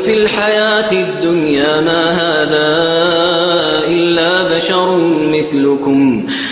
في الحياة الدنيا ما هذا إلا بشر مثلكم.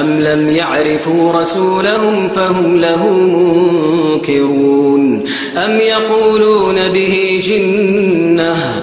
أم لم يعرفوا رسولهم فهم له منكرون أم يقولون به جنة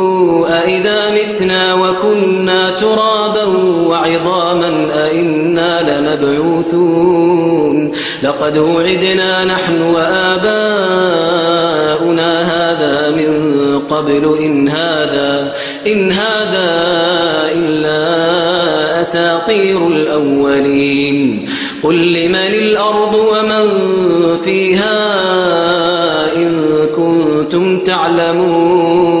أئذا متنا وكنا ترابا وعظاما أئنا لمبعوثون لقد وعدنا نحن وآباؤنا هذا من قبل إن هذا إن هذا إلا أساطير الأولين قل لمن الأرض ومن فيها إن كنتم تعلمون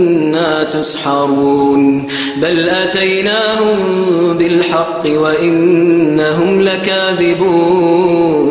تسحرون بل أتيناهم بالحق وإنهم لكاذبون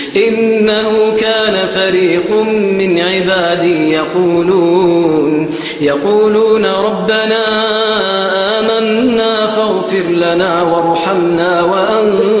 إنه كان فريق من عبادي يقولون يقولون ربنا آمنا فاغفر لنا وارحمنا وأنت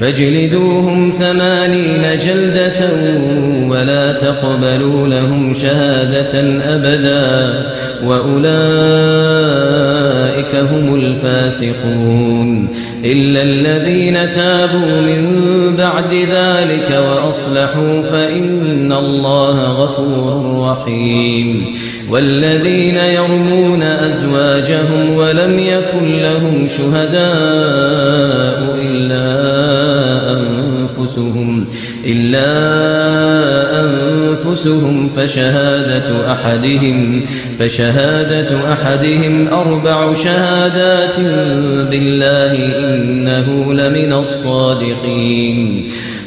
فاجلدوهم ثمانين جلدة ولا تقبلوا لهم شهادة أبدا وأولئك هم الفاسقون إلا الذين تابوا من بعد ذلك وأصلحوا فإن الله غفور رحيم. والذين يرمون أزواجهم ولم يكن لهم شهداء إلا أنفسهم إلا أنفسهم فشهادة أحدهم فشهادة أحدهم أربع شهادات بالله إنه لمن الصادقين.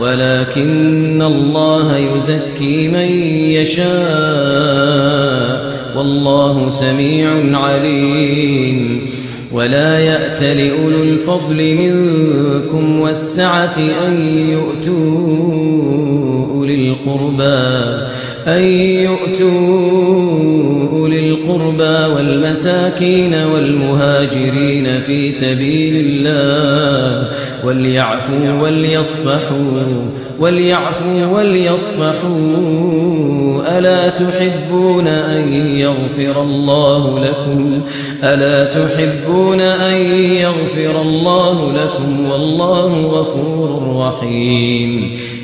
ولكن الله يزكي من يشاء والله سميع عليم ولا يأت لأولو الفضل منكم والسعة أن يؤتوا أولي القربى أن يؤتوا القربى والمساكين والمهاجرين في سبيل الله وليعفوا وليصفحوا وليعفوا وليصفحوا. ألا تحبون أن يغفر الله لكم؟ ألا تحبون أن يغفر الله لكم؟ والله غفور رحيم.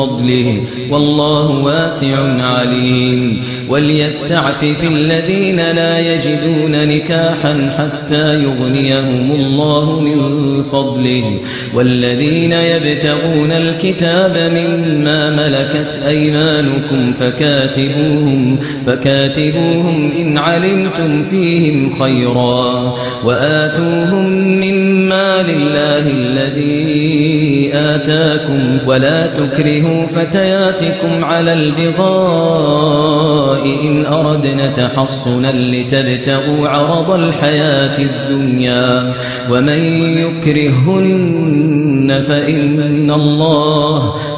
فضله والله واسع عليم. وليستعفف الذين لا يجدون نكاحا حتى يغنيهم الله من فضله. والذين يبتغون الكتاب مما ملكت أيمانكم فكاتبوهم فكاتبوهم إن علمتم فيهم خيرا. وآتوهم مما لله الذي آتاكم. ولا تكرهوا فتياتكم على البغاء إن أردنا تحصنا لتبتغوا عرض الحياة الدنيا ومن يكرهن فإن الله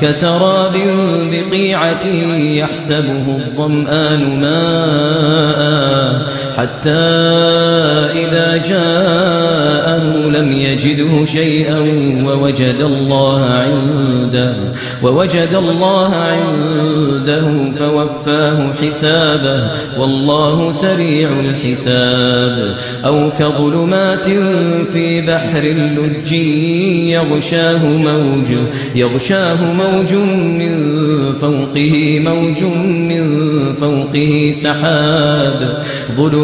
كسراب بقيعة يحسبه الظمآن ماء حتى إذا جاءه لم يجده شيئا ووجد الله عنده ووجد الله عنده فوفاه حسابه والله سريع الحساب. أو كظلمات في بحر اللج يغشاه موج يغشاه موج من فوقه موج من فوقه سحاب. ظلمات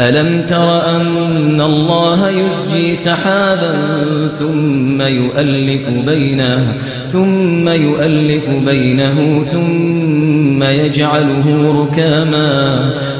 ألم تر أن الله يسجي سحابا ثم يؤلف بينه ثم يؤلف بينه ثم يجعله ركاما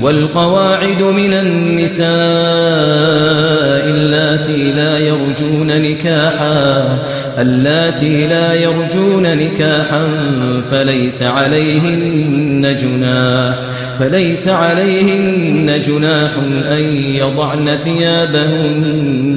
والقواعد من النساء اللاتي لا يرجون نكاحا اللاتي لا يرجون نكاحا فليس عليهن جناح فليس عليهن جناح أن يضعن ثيابهن.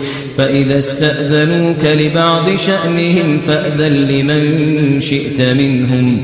فإذا استأذنوك لبعض شأنهم فأذن لمن شئت منهم.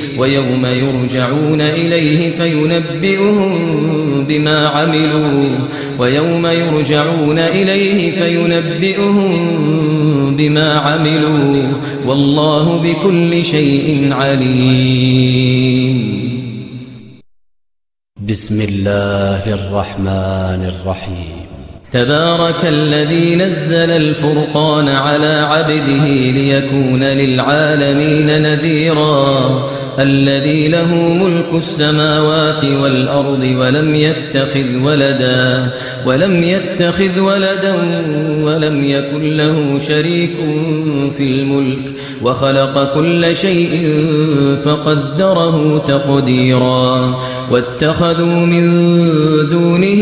ويوم يرجعون إليه فينبئهم بما عملوا. ويوم يرجعون إليه فينبئهم بما عملوا. والله بكل شيء عليم. بسم الله الرحمن الرحيم. تبارك الذي نزل الفرقان على عبده ليكون للعالمين نذيرا. الذي له ملك السماوات والأرض ولم يتخذ ولدا ولم يتخذ ولدا ولم يكن له شريك في الملك وخلق كل شيء فقدره تقديرا واتخذوا من دونه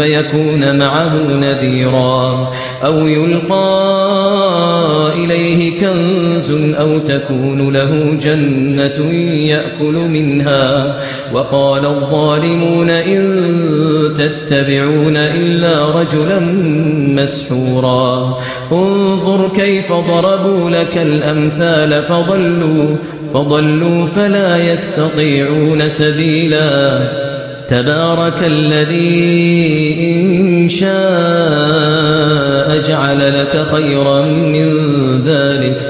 فيكون معه نذيرا أو يلقى إليه كنز أو تكون له جنة يأكل منها وقال الظالمون إن تتبعون إلا رجلا مسحورا انظر كيف ضربوا لك الأمثال فضلوا فضلوا فلا يستطيعون سبيلا تبارك الذي إن شاء جعل لك خيرا من ذلك.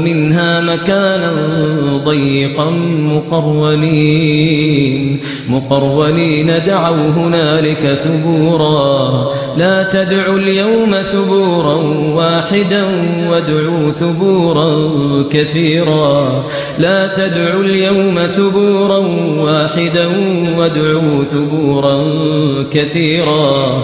منها مكانا ضيقا مقرونين مقرونين دعوا هنالك ثبورا. لا تدعوا اليوم ثبورا واحدا وادعوا ثبورا كثيرا. لا تدعوا اليوم ثبورا واحدا وادعوا ثبورا كثيرا.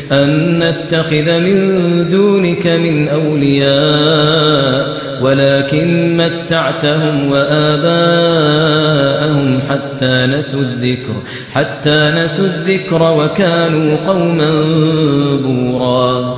أن نتخذ من دونك من أولياء ولكن متعتهم وآباءهم حتى نسوا الذكر حتى نسوا الذكر وكانوا قوما بورا.